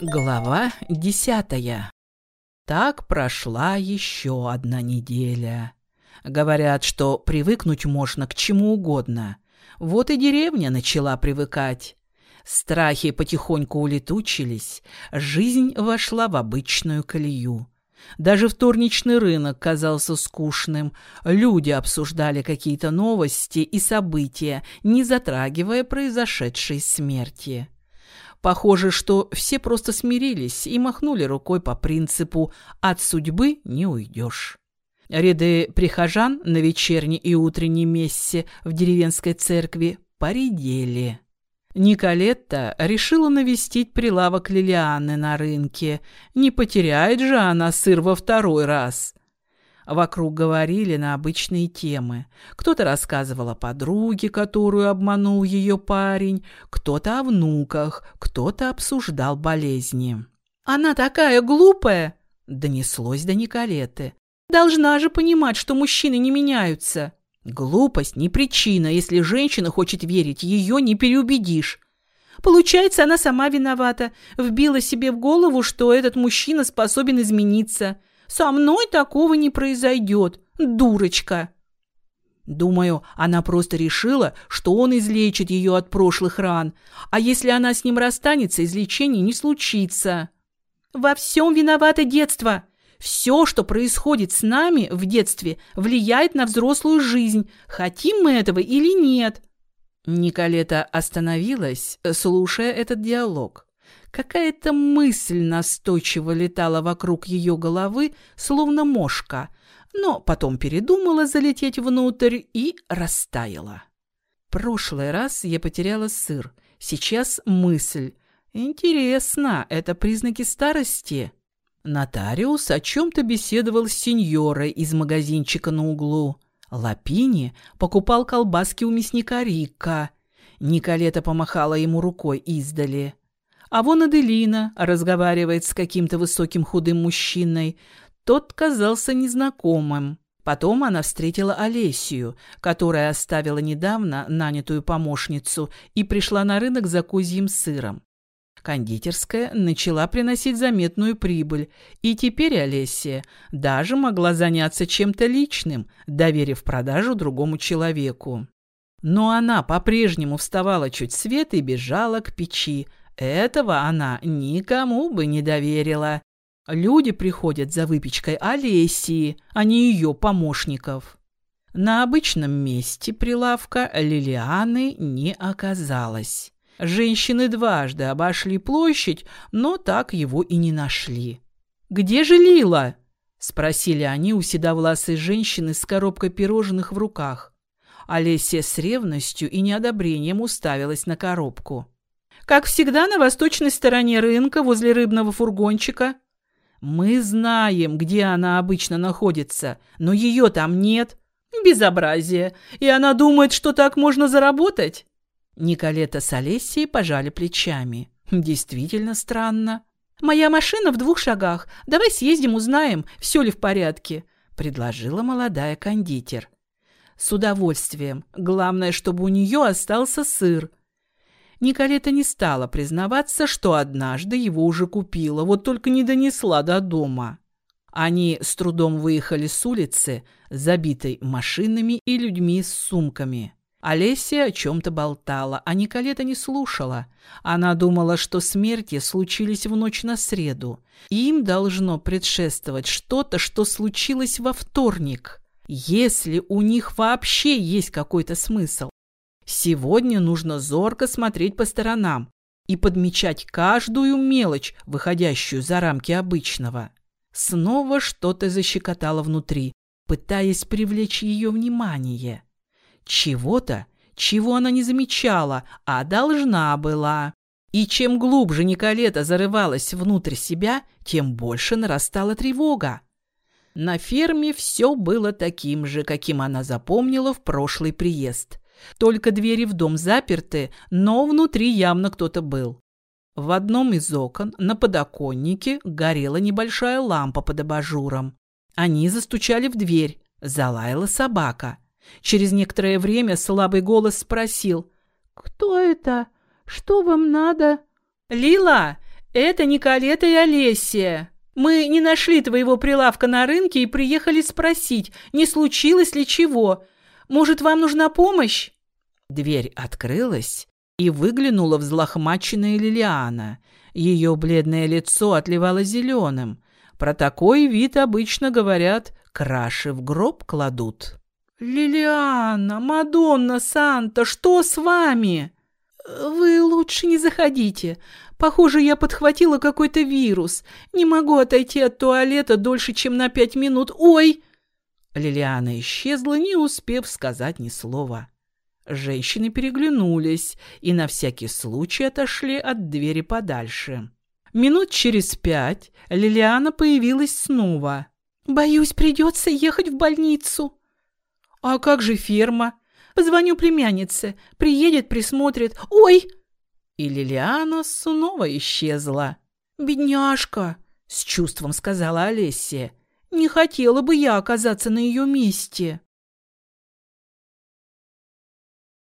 Глава десятая. Так прошла еще одна неделя. Говорят, что привыкнуть можно к чему угодно. Вот и деревня начала привыкать. Страхи потихоньку улетучились, жизнь вошла в обычную колею. Даже вторничный рынок казался скучным. Люди обсуждали какие-то новости и события, не затрагивая произошедшей смерти. Похоже, что все просто смирились и махнули рукой по принципу «от судьбы не уйдешь». Ряды прихожан на вечерней и утренней мессе в деревенской церкви поредели. Николетта решила навестить прилавок Лилианы на рынке. Не потеряет же она сыр во второй раз. Вокруг говорили на обычные темы. Кто-то рассказывал о подруге, которую обманул ее парень, кто-то о внуках, кто-то обсуждал болезни. «Она такая глупая!» – донеслось до Николеты. «Должна же понимать, что мужчины не меняются!» «Глупость не причина, если женщина хочет верить, ее не переубедишь!» Получается, она сама виновата, вбила себе в голову, что этот мужчина способен измениться – со мной такого не произойдет, дурочка. Думаю, она просто решила, что он излечит ее от прошлых ран, а если она с ним расстанется, излечение не случится. Во всем виновато детство. Все, что происходит с нами в детстве, влияет на взрослую жизнь, хотим мы этого или нет. Николета остановилась, слушая этот диалог. Какая-то мысль настойчиво летала вокруг ее головы, словно мошка, но потом передумала залететь внутрь и растаяла. Прошлый раз я потеряла сыр, сейчас мысль. Интересно, это признаки старости? Нотариус о чем-то беседовал с сеньорой из магазинчика на углу. Лапини покупал колбаски у мясника Рика. Николета помахала ему рукой издали. А вон Аделина разговаривает с каким-то высоким худым мужчиной. Тот казался незнакомым. Потом она встретила Олесию, которая оставила недавно нанятую помощницу и пришла на рынок за козьим сыром. Кондитерская начала приносить заметную прибыль, и теперь Олесия даже могла заняться чем-то личным, доверив продажу другому человеку. Но она по-прежнему вставала чуть свет и бежала к печи, этого она никому бы не доверила. Люди приходят за выпечкой Олесии, а не ее помощников. На обычном месте прилавка Лилианы не оказалось. Женщины дважды обошли площадь, но так его и не нашли. «Где же Лила?» – спросили они у седовласой женщины с коробкой пирожных в руках. Олеся с ревностью и неодобрением уставилась на коробку. Как всегда, на восточной стороне рынка, возле рыбного фургончика. Мы знаем, где она обычно находится, но ее там нет. Безобразие. И она думает, что так можно заработать. Николета с Олесией пожали плечами. Действительно странно. «Моя машина в двух шагах. Давай съездим, узнаем, все ли в порядке», — предложила молодая кондитер. «С удовольствием. Главное, чтобы у нее остался сыр», Николета не стала признаваться, что однажды его уже купила, вот только не донесла до дома. Они с трудом выехали с улицы, забитой машинами и людьми с сумками. Олеся о чем-то болтала, а Николета не слушала. Она думала, что смерти случились в ночь на среду. Им должно предшествовать что-то, что случилось во вторник. Если у них вообще есть какой-то смысл. Сегодня нужно зорко смотреть по сторонам и подмечать каждую мелочь, выходящую за рамки обычного. Снова что-то защекотало внутри, пытаясь привлечь ее внимание. Чего-то, чего она не замечала, а должна была. И чем глубже Николета зарывалась внутрь себя, тем больше нарастала тревога. На ферме все было таким же, каким она запомнила в прошлый приезд – только двери в дом заперты, но внутри явно кто-то был. В одном из окон на подоконнике горела небольшая лампа под абажуром. Они застучали в дверь. Залаяла собака. Через некоторое время слабый голос спросил. «Кто это? Что вам надо?» «Лила, Это Николета и Олесия. Мы не нашли твоего прилавка на рынке и приехали спросить, не случилось ли чего. Может, вам нужна помощь?» Дверь открылась, и выглянула взлохмаченная Лилиана. Ее бледное лицо отливало зеленым. Про такой вид обычно говорят «краши в гроб кладут». «Лилиана, Мадонна Санта, что с вами?» «Вы лучше не заходите. Похоже, я подхватила какой-то вирус. Не могу отойти от туалета дольше, чем на пять минут. Ой!» Лилиана исчезла, не успев сказать ни слова. Женщины переглянулись и на всякий случай отошли от двери подальше. Минут через пять Лилиана появилась снова. «Боюсь, придется ехать в больницу». «А как же ферма?» «Позвоню племяннице. Приедет, присмотрит. Ой!» И Лилиана снова исчезла. «Бедняжка!» — с чувством сказала Олеся. «Не хотела бы я оказаться на ее месте».